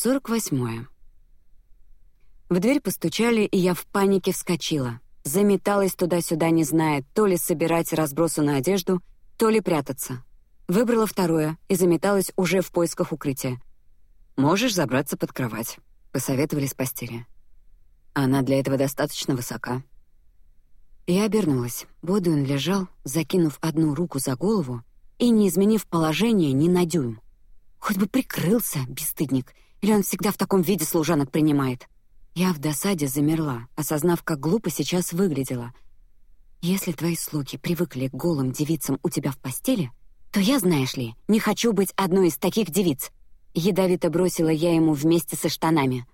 Сорок восьмое. В дверь постучали, и я в панике вскочила. Заметалась туда-сюда, не зная, то ли собирать разбросанную одежду, то ли прятаться. Выбрала второе и заметалась уже в поисках укрытия. Можешь забраться под кровать, посоветовали с постели. Она для этого достаточно высока. Я обернулась. Бодуин лежал, закинув одну руку за голову и не изменив положение ни на дюйм. Хоть бы прикрылся, бесстыдник, или он всегда в таком виде служанок принимает. Я в досаде замерла, осознав, как глупо сейчас выглядела. Если твои слуги привыкли к голым девицам у тебя в постели, то я, знаешь ли, не хочу быть одной из таких девиц. Ядовито бросила я ему вместе со штанами.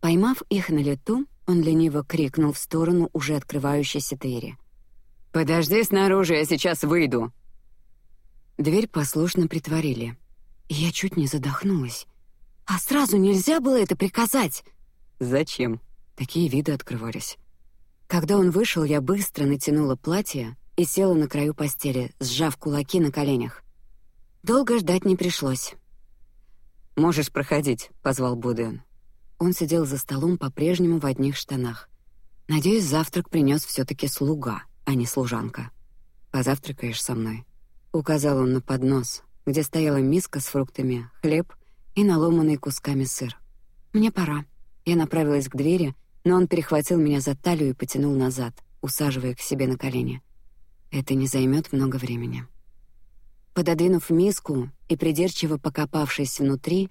Поймав их на лету, он лениво крикнул в сторону уже открывающейся двери. «Подожди снаружи, я сейчас выйду!» Дверь послушно притворили. я чуть не задохнулась. А сразу нельзя было это приказать. Зачем? Такие виды открывались. Когда он вышел, я быстро натянула платье и села на краю постели, сжав кулаки на коленях. Долго ждать не пришлось. Можешь проходить, позвал Буден. Он сидел за столом по-прежнему в одних штанах. Надеюсь, завтрак принес все-таки слуга, а не служанка. Позавтракаешь со мной? Указал он на поднос, где стояла миска с фруктами, хлеб и наломанный кусками сыр. Мне пора. Я направилась к двери, но он перехватил меня за талию и потянул назад, усаживая к себе на колени. Это не займет много времени. Пододвинув миску и придирчиво покопавшись внутри,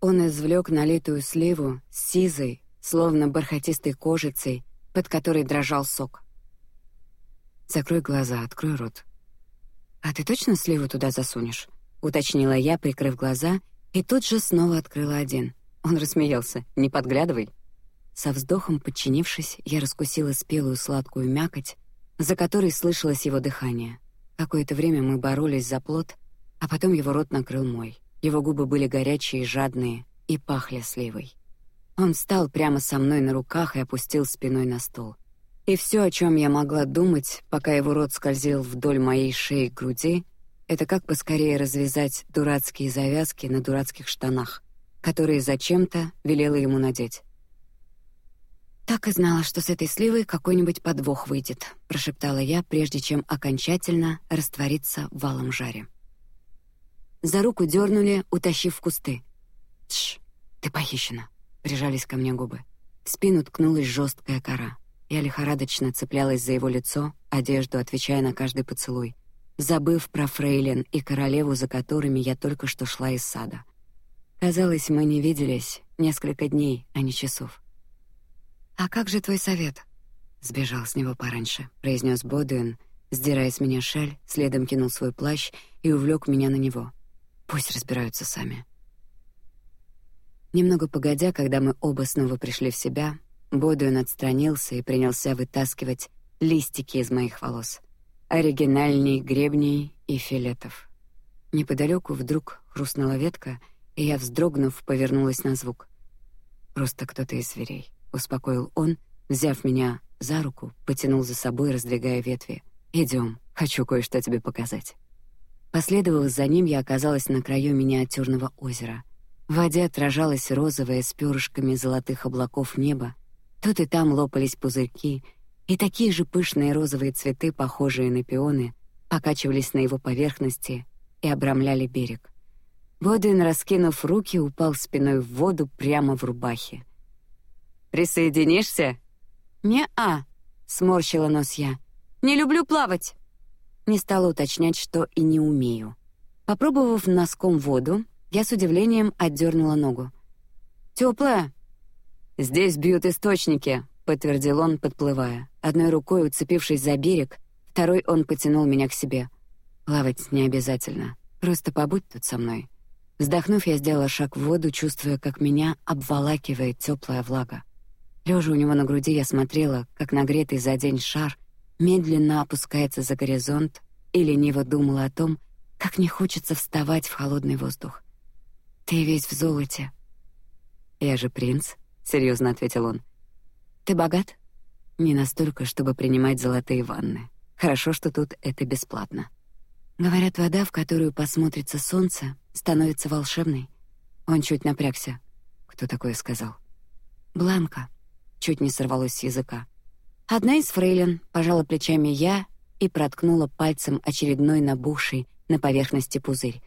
он извлек налитую сливу с сизой, словно бархатистой кожицей, под которой дрожал сок. Закрой глаза, открой рот. А ты точно сливу туда засунешь? уточнила я, прикрыв глаза, и тут же снова открыла один. Он рассмеялся. Не подглядывай. Со вздохом подчинившись, я раскусила спелую сладкую мякоть, за которой слышалось его дыхание. Какое-то время мы боролись за плод, а потом его рот накрыл мой. Его губы были горячие и жадные и пахли сливой. Он встал прямо со мной на руках и опустил спиной на стол. И все, о чем я могла думать, пока его рот скользил вдоль моей шеи к груди, это как поскорее развязать дурацкие завязки на дурацких штанах, которые зачем-то велела ему надеть. Так и знала, что с этой сливой какой-нибудь подвох выйдет, прошептала я, прежде чем окончательно раствориться в валом жаре. За руку дернули, утащив в кусты. Тш, ты похищена. Прижались ко мне губы. В спину ткнулась жесткая кора. Я лихорадочно цеплялась за его лицо, одежду, отвечая на каждый поцелуй, забыв про фрейлин и королеву, за которыми я только что шла из сада. Казалось, мы не виделись несколько дней, а не часов. А как же твой совет? Сбежал с него пораньше, произнес Бодуин, сдирая с меня шаль, следом кинул свой плащ и увлек меня на него. Пусть разбираются сами. Немного погодя, когда мы оба снова пришли в себя, Бодуин отстранился и принялся вытаскивать листики из моих волос, оригинальней гребней и филетов. Неподалеку вдруг хрустнула ветка, и я, вздрогнув, повернулась на звук. Просто кто-то из зверей, успокоил он, взяв меня за руку, потянул за собой, раздвигая ветви. Идем, хочу кое-что тебе показать. Последовав за ним, я оказалась на краю миниатюрного озера. В воде отражалось розовое с перышками золотых облаков небо. Тут и там лопались пузырьки, и такие же пышные розовые цветы, похожие на пионы, покачивались на его поверхности и обрамляли берег. Бодвин, раскинув руки, упал спиной в воду прямо в рубахе. Присоединишься? Не а, сморщила нос я. Не люблю плавать. Не стала уточнять, что и не умею. Попробовав носком воду, я с удивлением отдернула ногу. Теплая. Здесь бьют источники, подтвердил он, подплывая. Одной рукой уцепившись за берег, второй он потянул меня к себе. Плавать не обязательно, просто побудь тут со мной. Вздохнув, я сделала шаг в воду, чувствуя, как меня обволакивает теплая влага. Лежа у него на груди, я смотрела, как нагретый за день шар медленно опускается за горизонт, и лениво думала о том, как не хочется вставать в холодный воздух. Ты весь в золоте. Я же принц, серьезно ответил он. Ты богат? Не настолько, чтобы принимать золотые ванны. Хорошо, что тут это бесплатно. Говорят, вода, в которую посмотрится солнце, становится волшебной. Он чуть напрягся. Кто такое сказал? Бланка. Чуть не сорвалось с языка. Одна из фрейлин пожала плечами я и проткнула пальцем очередной набухший на поверхности пузырь.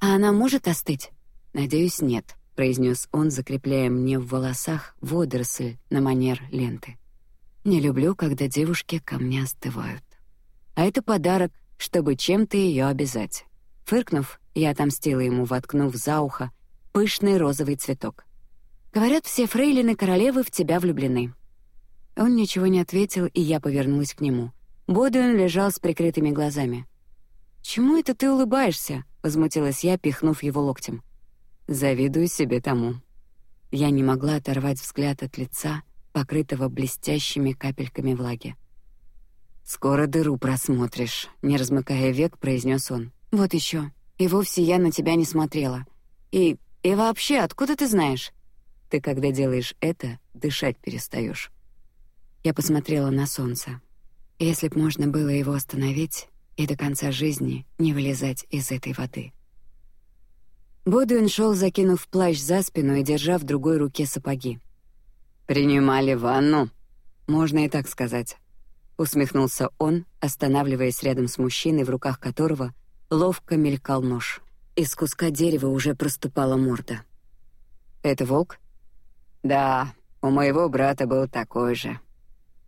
А она может остыть? Надеюсь, нет, произнес он, закрепляя мне в волосах водоросль на манер ленты. Не люблю, когда девушки ко мне остывают. А это подарок, чтобы чем-то ее обязать. Фыркнув, я отомстила ему, воткнув за ухо пышный розовый цветок. Говорят, все фрейлины королевы в тебя влюблены. Он ничего не ответил, и я повернулась к нему. Бодуин лежал с прикрытыми глазами. Чему это ты улыбаешься? возмутилась я, пихнув его локтем. Завидую себе тому. Я не могла оторвать взгляд от лица, покрытого блестящими капельками влаги. Скоро дыру просмотришь, не размыкая век, произнес он. Вот еще. И вовсе я на тебя не смотрела. И и вообще, откуда ты знаешь? Ты когда делаешь это, дышать перестаешь. Я посмотрела на солнце. Если б можно было его остановить и до конца жизни не вылезать из этой воды. Бодуин шел, закинув плащ за спину и держа в другой руке сапоги. Принимали ванну, можно и так сказать. Усмехнулся он, останавливаясь рядом с мужчиной, в руках которого ловко мелькал нож. Из куска дерева уже проступала морда. Это волк? Да, у моего брата был такой же.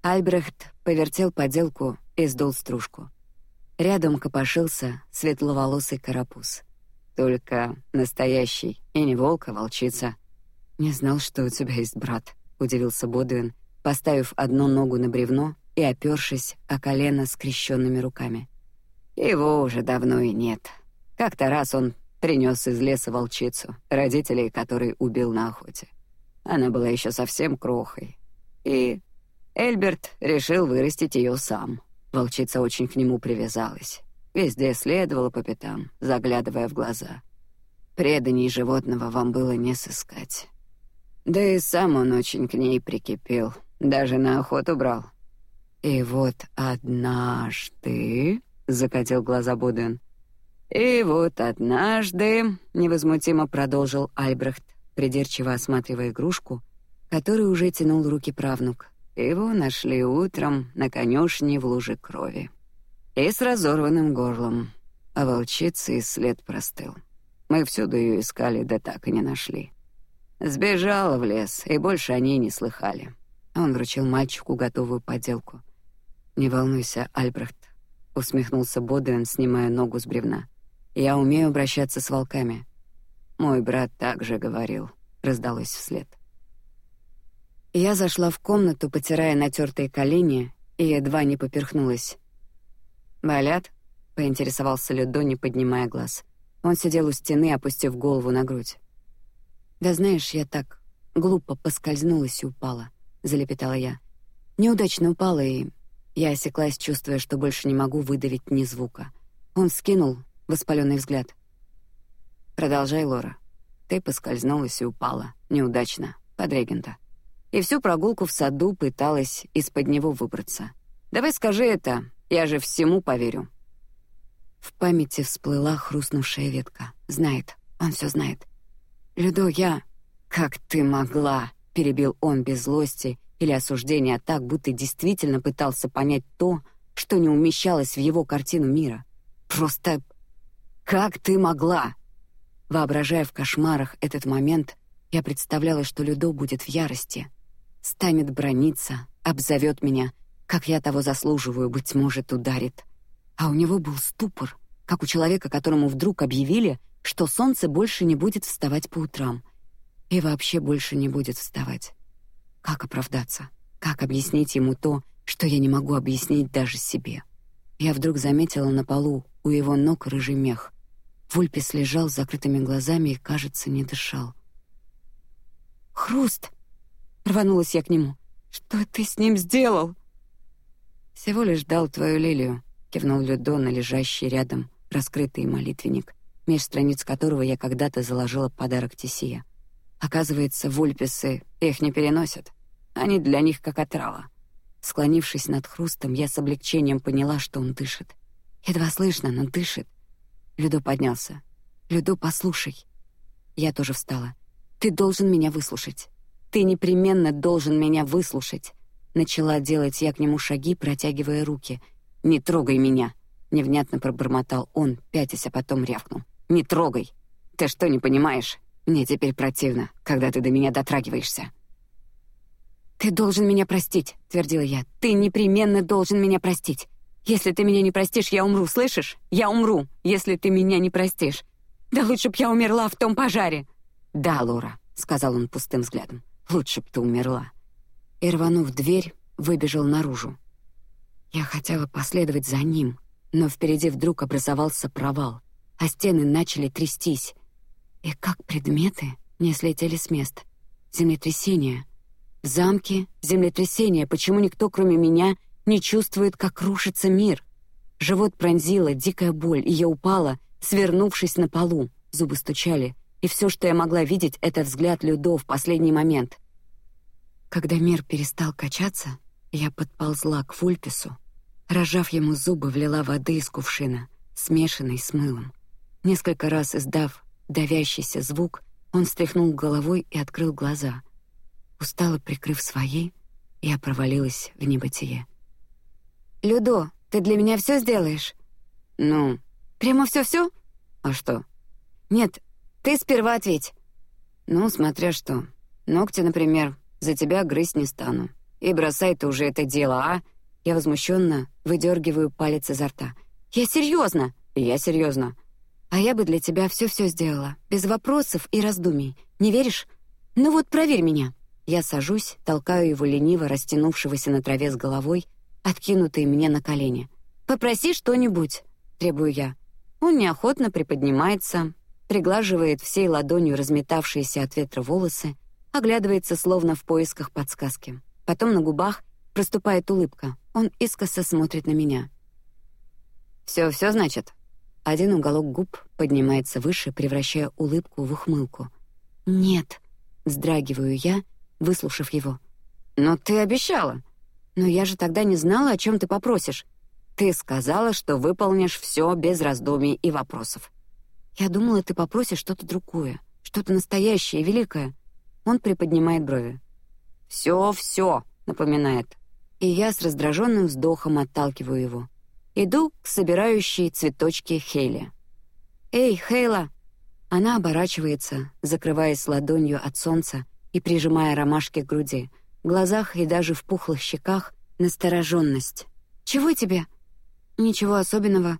Альбрехт повертел поделку и сдул стружку. Рядом копошился светловолосый карапуз. Только настоящий, и не волк, а волчица. Не знал, что у тебя есть брат удивился Бодуин, поставив одну ногу на бревно и опершись о колено скрещенными руками. Его уже давно и нет. Как-то раз он принес из леса волчицу, родителей которой убил на охоте. Она была еще совсем крохой, и Эльберт решил вырастить ее сам. Волчица очень к нему привязалась, везде следовала по пятам, заглядывая в глаза. Преданий животного вам было не сыскать. Да и сам он очень к ней прикипел, даже на охоту брал. И вот однажды, закатил глаза Буден. И вот однажды, невозмутимо продолжил Альбрехт, придирчиво осматривая игрушку, которую уже тянул руки правнук. Его нашли утром на конюшне в луже крови. И с разорванным горлом, а волчицы и след простыл. Мы всюду ее искали, да так и не нашли. Сбежала в лес, и больше они не слыхали. Он вручил мальчику готовую поделку. Не волнуйся, Альбрехт, усмехнулся Бодуэн, снимая ногу с бревна. Я умею обращаться с волками. Мой брат также говорил. Раздалось вслед. Я зашла в комнату, потирая натертые колени, и едва не поперхнулась. Болят? поинтересовался Людо, не поднимая глаз. Он сидел у стены, опустив голову на грудь. Да знаешь, я так глупо поскользнулась и упала, залепетала я. Неудачно упала и я осеклась, чувствуя, что больше не могу выдавить ни звука. Он скинул воспаленный взгляд. Продолжай, Лора. Ты поскользнулась и упала неудачно под регента. И всю прогулку в саду пыталась из-под него выбраться. Давай скажи это, я же всему поверю. В памяти всплыла хрустнувшая ветка. Знает, он все знает. Людо, я... Как ты могла? Перебил он без злости или осуждения, а так, будто действительно пытался понять то, что не умещалось в его картину мира. Просто... Как ты могла? Воображая в кошмарах этот момент, я представляла, что Людо будет в ярости, станет брониться, обзовет меня, как я того заслуживаю, быть может, ударит. А у него был ступор, как у человека, которому вдруг объявили, что солнце больше не будет вставать по утрам и вообще больше не будет вставать. Как оправдаться? Как объяснить ему то, что я не могу объяснить даже себе? Я вдруг заметила на полу у его ног рыжий мех. Вульпис лежал с закрытыми глазами и, кажется, не дышал. Хруст! Рванулась я к нему. Что ты с ним сделал? Всего лишь дал твою лилию, кивнул Людо на лежащий рядом раскрытый молитвенник меж страниц которого я когда-то заложила подарок Тисия. Оказывается, вульписы их не переносят. Они для них как отрава. Склонившись над хрустом, я с облегчением поняла, что он дышит. Едва слышно, но дышит. Людо поднялся. Людо, послушай. Я тоже встала. Ты должен меня выслушать. Ты непременно должен меня выслушать. Начала делать я к нему шаги, протягивая руки. Не трогай меня, невнятно пробормотал он, пятясь, а потом рявкнул. Не трогай. Ты что, не понимаешь? Мне теперь противно, когда ты до меня дотрагиваешься. Ты должен меня простить, твердила я. Ты непременно должен меня простить. Если ты меня не простишь, я умру, слышишь? Я умру, если ты меня не простишь. Да лучше б я умерла в том пожаре. Да, Лора, сказал он пустым взглядом. Лучше б ты умерла. И рванув дверь, выбежал наружу. Я хотела последовать за ним, но впереди вдруг образовался провал, а стены начали трястись. И как предметы не слетели с мест. Землетрясение. Замки, землетрясение. Почему никто, кроме меня, не чувствует, как рушится мир? Живот пронзила дикая боль, и я упала, свернувшись на полу. Зубы стучали, и все, что я могла видеть, это взгляд Людо в последний момент. Когда мир перестал качаться, я подползла к Фульпису, рожав ему зубы, влила воды из кувшина, смешанной с мылом. Несколько раз издав давящийся звук, он стряхнул головой и открыл глаза. Устало прикрыв свои, я провалилась в небытие. Людо, ты для меня все сделаешь? Ну, прямо все-все? А что? Нет, ты сперва ответь. Ну, смотря что. Ногти, например, за тебя грызть не стану. И бросай ты уже это дело, а? Я возмущенно выдергиваю палец изо рта. Я серьезно. Я серьезно. А я бы для тебя все-все сделала, без вопросов и раздумий. Не веришь? Ну вот проверь меня. Я сажусь, толкаю его лениво растянувшегося на траве с головой, откинутой мне на колени. Попроси что-нибудь, требую я. Он неохотно приподнимается, приглаживает всей ладонью разметавшиеся от ветра волосы, оглядывается словно в поисках подсказки. Потом на губах проступает улыбка. Он искоса смотрит на меня. Все, все значит. Один уголок губ поднимается выше, превращая улыбку в ухмылку. Нет, вздрагиваю я, выслушав его. Но ты обещала. Но я же тогда не знала, о чем ты попросишь. Ты сказала, что выполнишь все без раздумий и вопросов. Я думала, ты попросишь что-то другое, что-то настоящее, великое. Он приподнимает брови. Все, все, напоминает. И я с раздраженным вздохом отталкиваю его. Иду к собирающей цветочки Хейли. Эй, Хейла! Она оборачивается, закрываясь ладонью от солнца и прижимая ромашки к груди. В глазах и даже в пухлых щеках настороженность. Чего тебе? Ничего особенного.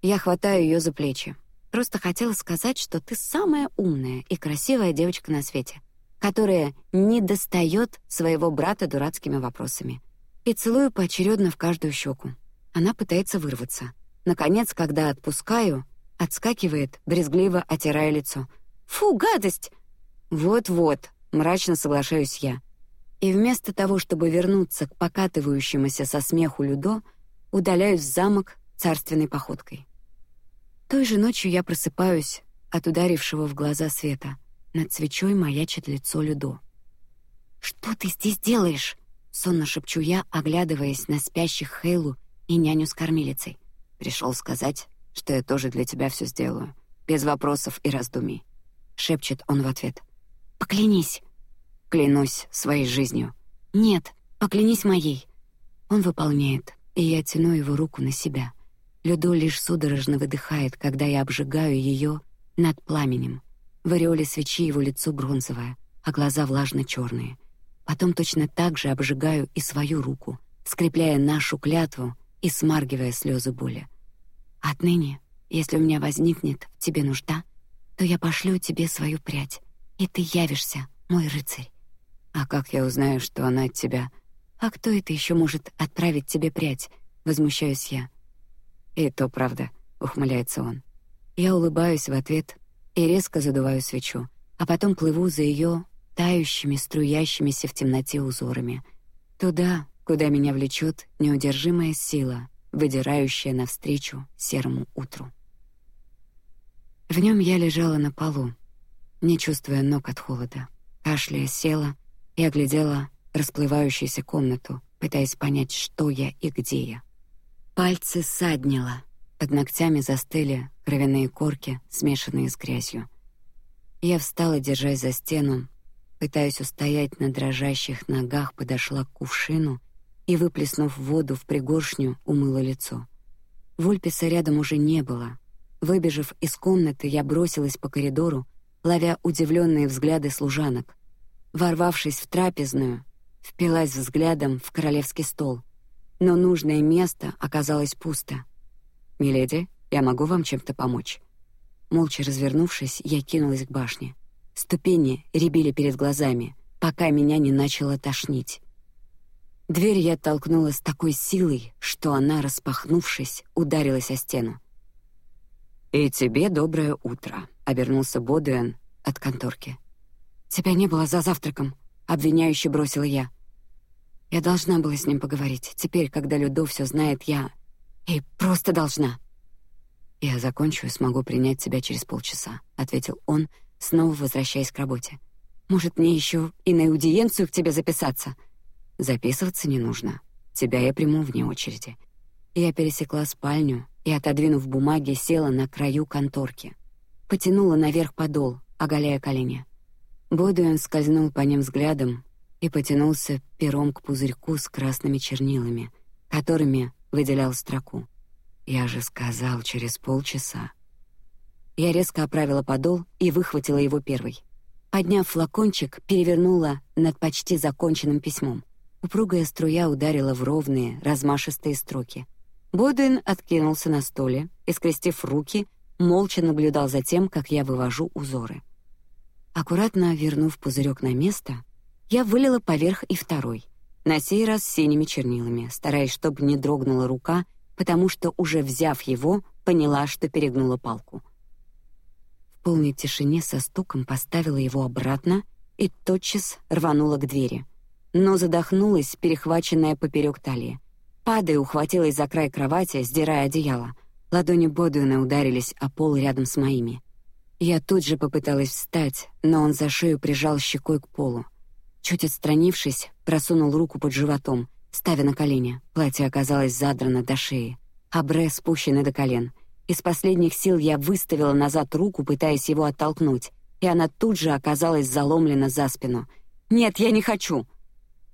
Я хватаю ее за плечи. Просто хотела сказать, что ты самая умная и красивая девочка на свете, которая не достает своего брата дурацкими вопросами. И целую поочередно в каждую щеку. Она пытается вырваться. Наконец, когда отпускаю, отскакивает, брезгливо отирая лицо. Фу, гадость! Вот-вот, мрачно соглашаюсь я. И вместо того, чтобы вернуться к покатывающемуся со смеху Людо, удаляюсь в замок царственной походкой. Той же ночью я просыпаюсь от ударившего в глаза света. Над свечой маячит лицо Людо. Что ты здесь делаешь? Сонно шепчу я, оглядываясь на спящих Хейлу и няню с кормилицей. Пришел сказать, что я тоже для тебя все сделаю, без вопросов и раздумий. Шепчет он в ответ. Поклянись. Клянусь своей жизнью. Нет, поклянись моей. Он выполняет, и я тяну его руку на себя. Людо лишь судорожно выдыхает, когда я обжигаю ее над пламенем. В ореоле свечи его лицо бронзовое, а глаза влажно черные. Потом точно так же обжигаю и свою руку, скрепляя нашу клятву и смаргивая слезы боли. Отныне, если у меня возникнет в тебе нужда, то я пошлю тебе свою прядь, и ты явишься, мой рыцарь. А как я узнаю, что она от тебя? А кто это еще может отправить тебе прядь? Возмущаюсь я. И то правда, ухмыляется он. Я улыбаюсь в ответ и резко задуваю свечу, а потом плыву за ее тающими, струящимися в темноте узорами, туда, куда меня влечет неудержимая сила, выдирающая навстречу серому утру. В нем я лежала на полу, не чувствуя ног от холода, кашляя села и оглядела расплывающуюся комнату, пытаясь понять, что я и где я. Пальцы саднило, под ногтями застыли кровяные корки, смешанные с грязью. Я встала, держась за стену, пытаясь устоять на дрожащих ногах, подошла к кувшину и, выплеснув воду в пригоршню, умыла лицо. Вольписа рядом уже не было. Выбежав из комнаты, я бросилась по коридору, ловя удивленные взгляды служанок. Ворвавшись в трапезную, впилась взглядом в королевский стол, но нужное место оказалось пусто. Миледи, я могу вам чем-то помочь? Молча развернувшись, я кинулась к башне. Ступени рябили перед глазами, пока меня не начало тошнить. Дверь я толкнула с такой силой, что она, распахнувшись, ударилась о стену. И тебе доброе утро, обернулся Бодуэн от конторки. Тебя не было за завтраком, обвиняюще бросила я. Я должна была с ним поговорить. Теперь, когда Людо все знает, я и просто должна. Я закончу и смогу принять тебя через полчаса, ответил он, снова возвращаясь к работе. Может, мне еще и на аудиенцию к тебе записаться? Записываться не нужно. Тебя я приму вне очереди. Я пересекла спальню и, отодвинув бумаги, села на краю конторки. Потянула наверх подол, оголяя колени. Бодуэн скользнул по ним взглядом и потянулся пером к пузырьку с красными чернилами, которыми выделял строку. Я же сказал через полчаса. Я резко оправила подол и выхватила его первой. Подняв флакончик, перевернула над почти законченным письмом. Упругая струя ударила в ровные, размашистые строки. Бодуин откинулся на стуле и, скрестив руки, молча наблюдал за тем, как я вывожу узоры. Аккуратно вернув пузырек на место, я вылила поверх и второй, на сей раз синими чернилами, стараясь, чтобы не дрогнула рука, потому что уже взяв его, поняла, что перегнула палку. В полной тишине со стуком поставила его обратно и тотчас рванула к двери но задохнулась, перехваченная поперек талии. Падая, ухватилась за край кровати, сдирая одеяло. Ладони Бодуина ударились о пол рядом с моими. Я тут же попыталась встать, но он за шею прижал щекой к полу. Чуть отстранившись, просунул руку под животом, ставя на колени. Платье оказалось задрано до шеи, а бре спущены до колен. Из последних сил я выставила назад руку, пытаясь его оттолкнуть, и она тут же оказалась заломлена за спину. Нет, я не хочу.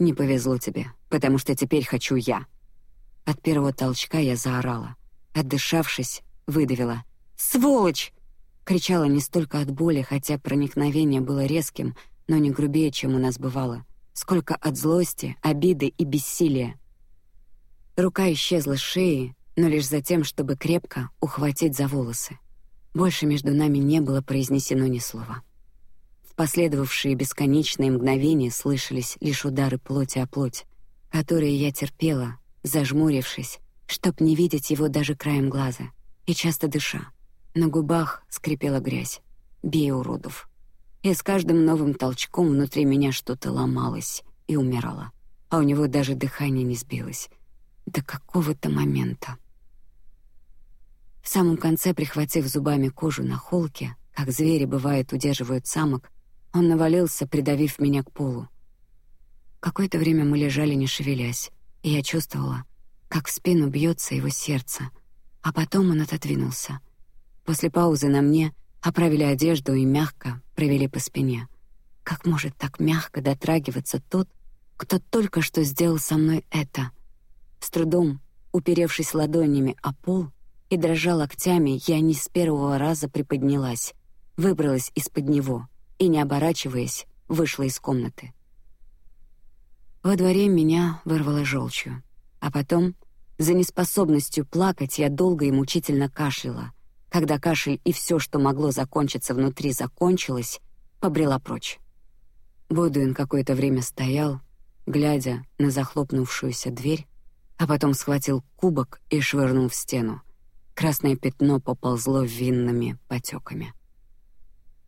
Не повезло тебе, потому что теперь хочу я. От первого толчка я заорала, отдышавшись, выдавила: "Сволочь!" Кричала не столько от боли, хотя проникновение было резким, но не грубее, чем у нас бывало, сколько от злости, обиды и бессилия. Рука исчезла с шеи, но лишь за тем, чтобы крепко ухватить за волосы. Больше между нами не было произнесено ни слова последовавшие бесконечные мгновения слышались лишь удары плоти о плоть, которые я терпела, зажмурившись, чтоб не видеть его даже краем глаза, и часто дыша. На губах скрипела грязь. Бей уродов. И с каждым новым толчком внутри меня что-то ломалось и умирало, а у него даже дыхание не сбилось. До какого-то момента. В самом конце, прихватив зубами кожу на холке, как звери бывает удерживают самок, он навалился, придавив меня к полу. Какое-то время мы лежали, не шевелясь, и я чувствовала, как в спину бьется его сердце, а потом он отодвинулся. После паузы на мне оправили одежду и мягко провели по спине. Как может так мягко дотрагиваться тот, кто только что сделал со мной это? С трудом, уперевшись ладонями о пол и дрожа локтями, я не с первого раза приподнялась, выбралась из-под него — и, не оборачиваясь, вышла из комнаты. Во дворе меня вырвало желчью, а потом, за неспособностью плакать, я долго и мучительно кашляла. Когда кашель и все, что могло закончиться внутри, закончилось, побрела прочь. Бодуин какое-то время стоял, глядя на захлопнувшуюся дверь, а потом схватил кубок и швырнул в стену. Красное пятно поползло винными потеками.